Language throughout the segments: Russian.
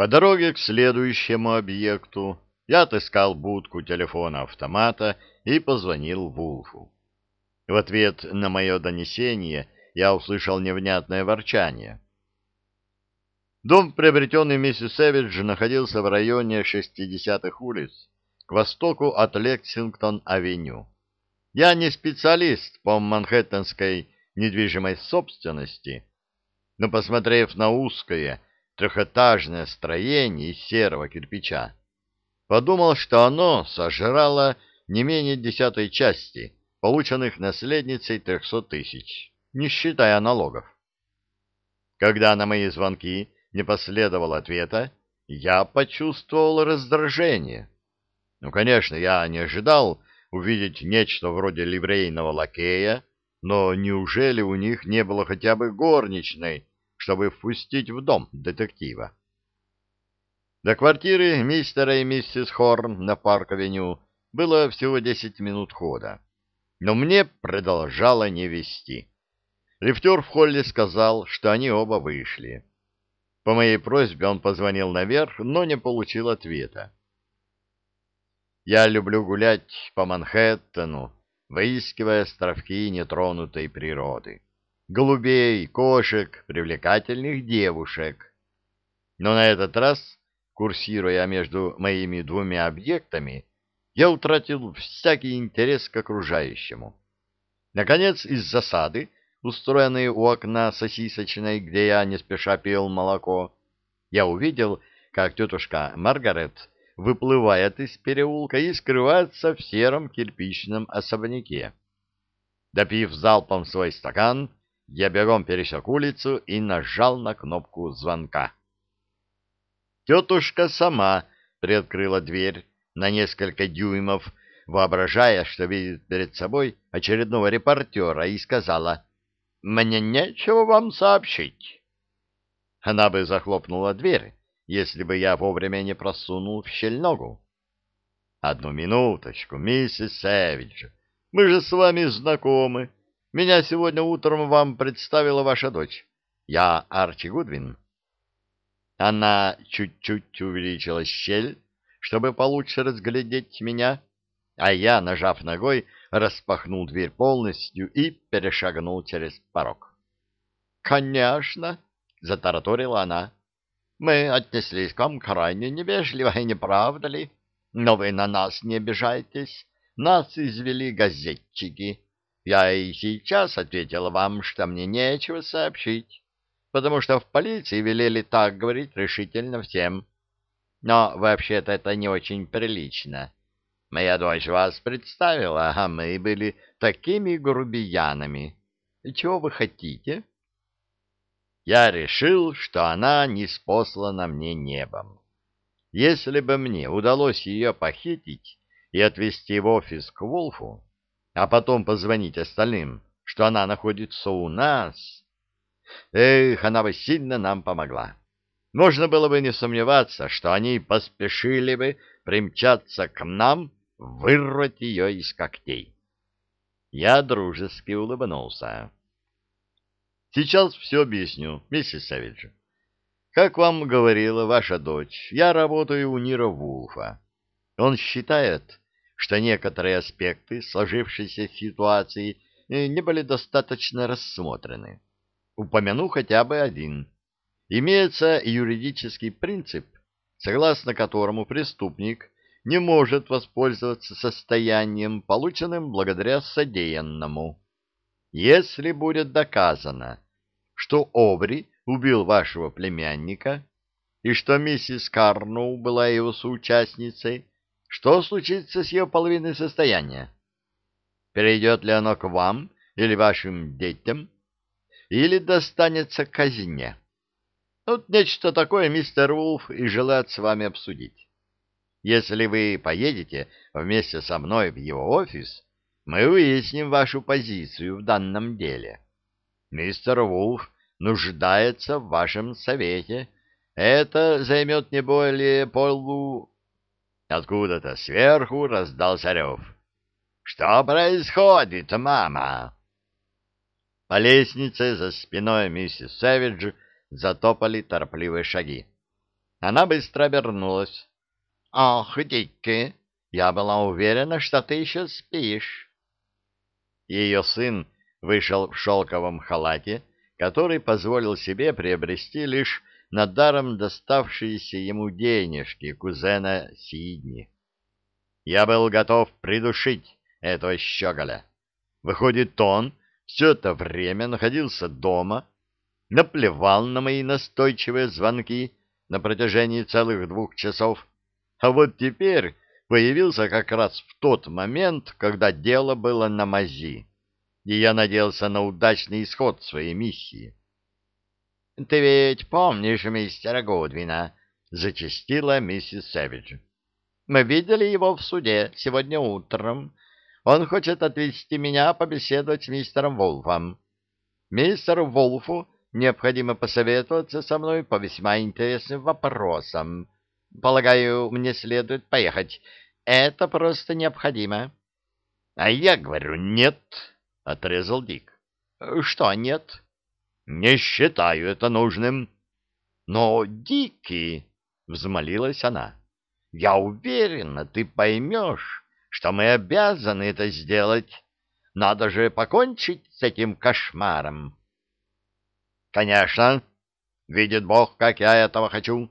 По дороге к следующему объекту я отыскал будку телефона-автомата и позвонил Вулфу. В ответ на мое донесение я услышал невнятное ворчание. Дом, приобретенный миссис Сэвидж, находился в районе 60-х улиц, к востоку от Лексингтон-авеню. Я не специалист по манхэттенской недвижимой собственности, но, посмотрев на узкое трехэтажное строение из серого кирпича, подумал, что оно сожрало не менее десятой части, полученных наследницей трехсот тысяч, не считая налогов. Когда на мои звонки не последовало ответа, я почувствовал раздражение. Ну, конечно, я не ожидал увидеть нечто вроде ливрейного лакея, но неужели у них не было хотя бы горничной, чтобы впустить в дом детектива? До квартиры мистера и миссис Хорн на Парк-авеню было всего десять минут хода, но мне продолжало не вести. Лифтер в холле сказал, что они оба вышли. По моей просьбе он позвонил наверх, но не получил ответа. Я люблю гулять по Манхэттену, выискивая островки нетронутой природы. Голубей, кошек, привлекательных девушек. Но на этот раз, курсируя между моими двумя объектами, я утратил всякий интерес к окружающему. Наконец, из засады устроенной у окна сосисочной, где я не спеша пил молоко, я увидел, как тетушка Маргарет выплывает из переулка и скрывается в сером кирпичном особняке. Допив залпом свой стакан, я бегом пересек улицу и нажал на кнопку звонка. Тетушка сама приоткрыла дверь на несколько дюймов, воображая, что видит перед собой очередного репортера, и сказала — мне нечего вам сообщить. Она бы захлопнула дверь, если бы я вовремя не просунул в щель ногу. Одну минуточку, миссис Сэвидж. Мы же с вами знакомы. Меня сегодня утром вам представила ваша дочь. Я Арчи Гудвин. Она чуть-чуть увеличила щель, чтобы получше разглядеть меня, а я, нажав ногой, распахнул дверь полностью и перешагнул через порог. «Конечно!» — затараторила она. «Мы отнеслись к вам крайне невежливо, и не правда ли? Но вы на нас не обижайтесь. Нас извели газетчики. Я и сейчас ответила вам, что мне нечего сообщить, потому что в полиции велели так говорить решительно всем. Но вообще-то это не очень прилично». Моя дочь вас представила, а мы были такими грубиянами. Чего вы хотите? Я решил, что она не спослана мне небом. Если бы мне удалось ее похитить и отвезти в офис к Волфу, а потом позвонить остальным, что она находится у нас, эх, она бы сильно нам помогла. Можно было бы не сомневаться, что они поспешили бы примчаться к нам вырвать ее из когтей. Я дружески улыбнулся. Сейчас все объясню, миссис Савидж. Как вам говорила ваша дочь, я работаю у Нира Вулфа. Он считает, что некоторые аспекты сложившейся ситуации не были достаточно рассмотрены. Упомяну хотя бы один. Имеется юридический принцип, согласно которому преступник не может воспользоваться состоянием, полученным благодаря содеянному. Если будет доказано, что Обри убил вашего племянника и что миссис Карноу была его соучастницей, что случится с ее половиной состояния? Перейдет ли оно к вам или вашим детям, или достанется казне? Вот нечто такое мистер Вулф и желает с вами обсудить. Если вы поедете вместе со мной в его офис, мы выясним вашу позицию в данном деле. Мистер Вулф нуждается в вашем совете. Это займет не более полу...» Откуда-то сверху раздался рев. «Что происходит, мама?» По лестнице за спиной миссис Сэвидж затопали торопливые шаги. Она быстро обернулась. «Ох, Дикки, я была уверена, что ты еще спишь». Ее сын вышел в шелковом халате, который позволил себе приобрести лишь на даром доставшиеся ему денежки кузена Сидни. Я был готов придушить этого щеголя. Выходит, он все это время находился дома, наплевал на мои настойчивые звонки на протяжении целых двух часов, а вот теперь появился как раз в тот момент, когда дело было на мази, и я надеялся на удачный исход своей миссии. — Ты ведь помнишь мистера Гудвина? — зачастила миссис Сэвидж. — Мы видели его в суде сегодня утром. Он хочет отвезти меня побеседовать с мистером Волфом. Мистеру Волфу необходимо посоветоваться со мной по весьма интересным вопросам. Полагаю, мне следует поехать. Это просто необходимо. — А я говорю, нет, — отрезал Дик. — Что нет? — Не считаю это нужным. — Но, Дики, — взмолилась она, — я уверена, ты поймешь, что мы обязаны это сделать. Надо же покончить с этим кошмаром. — Конечно, видит Бог, как я этого хочу.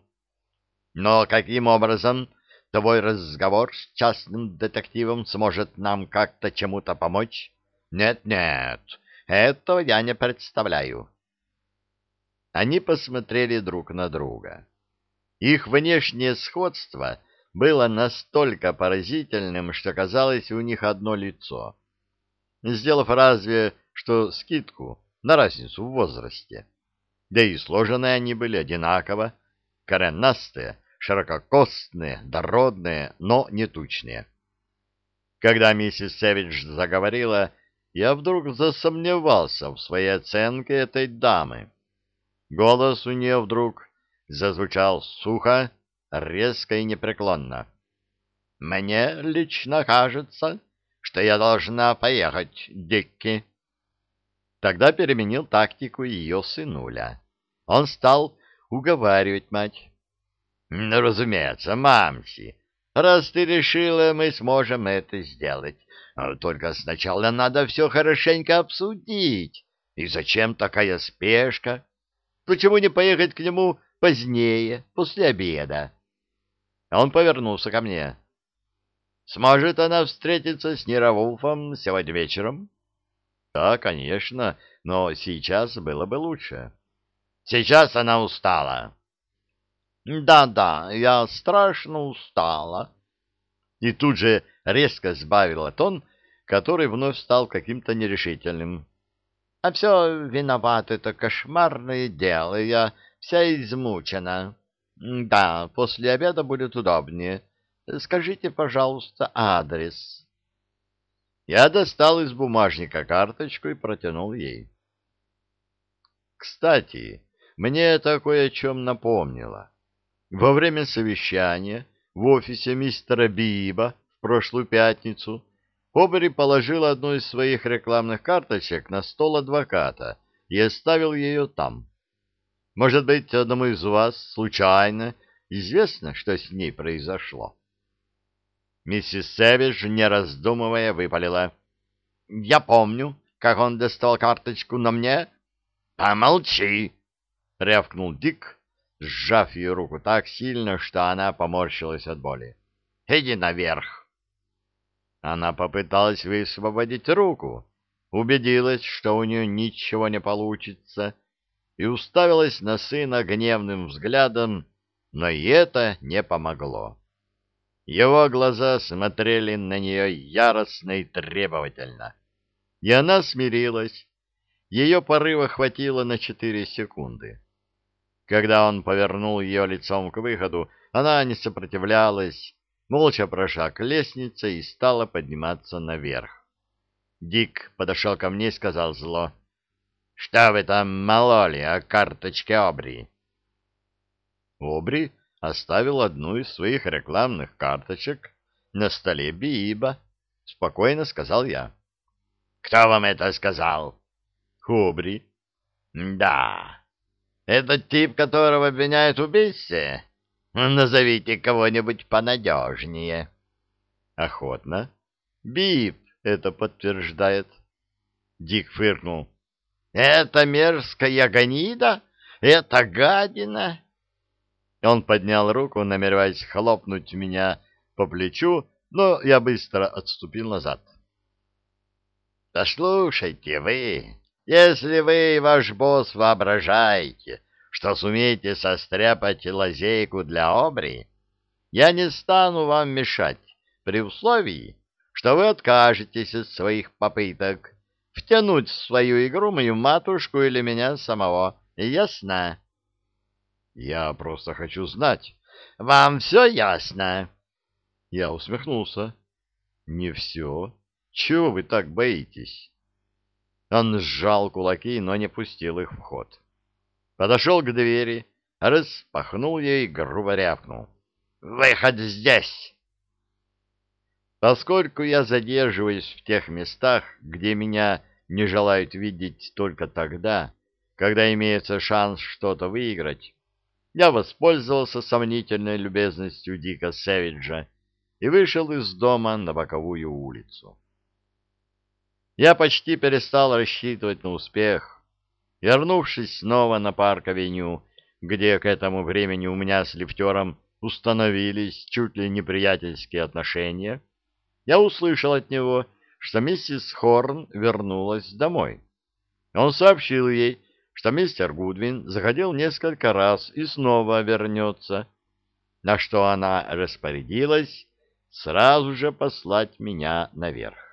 Но каким образом твой разговор с частным детективом сможет нам как-то чему-то помочь? Нет-нет, этого я не представляю. Они посмотрели друг на друга. Их внешнее сходство было настолько поразительным, что казалось у них одно лицо. Сделав разве что скидку на разницу в возрасте. Да и сложены они были одинаково, коренастые, ширококостные, дородные, но не тучные. Когда миссис Сэвидж заговорила, я вдруг засомневался в своей оценке этой дамы. Голос у нее вдруг зазвучал сухо, резко и непреклонно. «Мне лично кажется, что я должна поехать, Дикки». Тогда переменил тактику ее сынуля. Он стал уговаривать мать. «Ну, разумеется, мамси, раз ты решила, мы сможем это сделать. Только сначала надо все хорошенько обсудить. И зачем такая спешка? Почему не поехать к нему позднее, после обеда?» Он повернулся ко мне. «Сможет она встретиться с Неровулфом сегодня вечером?» Да, конечно, но сейчас было бы лучше. Сейчас она устала. Да-да, я страшно устала. И тут же резко сбавила тон, который вновь стал каким-то нерешительным. А все виноват это кошмарное дело, я вся измучена. Да, после обеда будет удобнее. Скажите, пожалуйста, адрес. Я достал из бумажника карточку и протянул ей. Кстати, мне это кое о чем напомнило. Во время совещания в офисе мистера Биба в прошлую пятницу Обери положил одну из своих рекламных карточек на стол адвоката и оставил ее там. Может быть, одному из вас случайно известно, что с ней произошло? Миссис Сэвидж, не раздумывая, выпалила. — Я помню, как он достал карточку на мне. — Помолчи! — рявкнул Дик, сжав ее руку так сильно, что она поморщилась от боли. — Иди наверх! Она попыталась высвободить руку, убедилась, что у нее ничего не получится, и уставилась на сына гневным взглядом, но и это не помогло. Его глаза смотрели на нее яростно и требовательно. И она смирилась. Ее порыва хватило на четыре секунды. Когда он повернул ее лицом к выходу, она не сопротивлялась, молча прошла к лестнице и стала подниматься наверх. Дик подошел ко мне и сказал зло. — Что вы там мололи о карточке Обри? Обри оставил одну из своих рекламных карточек на столе Бииба, — спокойно сказал я. — Кто вам это сказал? — Хубри. — Да. Этот тип, которого обвиняют в убийстве? Назовите кого-нибудь понадежнее. Охотно. Бип это подтверждает. Дик фыркнул. Это мерзкая гнида? Это гадина? Он поднял руку, намереваясь хлопнуть меня по плечу, но я быстро отступил назад. «Послушайте вы, если вы ваш босс воображаете, что сумеете состряпать лазейку для обри, я не стану вам мешать при условии, что вы откажетесь от своих попыток втянуть в свою игру мою матушку или меня самого. Ясно?» «Я просто хочу знать». «Вам все ясно?» Я усмехнулся. «Не все. Чего вы так боитесь?» Он сжал кулаки, но не пустил их в ход. Подошел к двери, распахнул ее и грубо рявкнул. «Выход здесь!» Поскольку я задерживаюсь в тех местах, где меня не желают видеть только тогда, когда имеется шанс что-то выиграть, я воспользовался сомнительной любезностью Дика Сэвиджа и вышел из дома на боковую улицу. Я почти перестал рассчитывать на успех. Вернувшись снова на парк-авеню, где к этому времени у меня с лифтером установились чуть ли неприятельские отношения, я услышал от него, что миссис Хорн вернулась домой. Он сообщил ей, что мистер Гудвин заходил несколько раз и снова вернется, на что она распорядилась сразу же послать меня наверх.